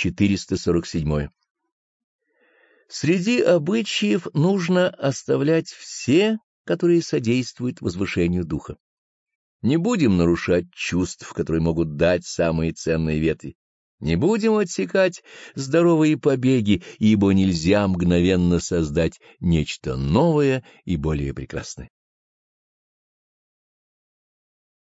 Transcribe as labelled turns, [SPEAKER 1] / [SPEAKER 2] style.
[SPEAKER 1] 447. Среди обычаев нужно оставлять все, которые содействуют возвышению духа. Не будем нарушать чувств, которые могут дать самые ценные ветви. Не будем отсекать здоровые побеги, ибо нельзя мгновенно создать нечто новое и более прекрасное.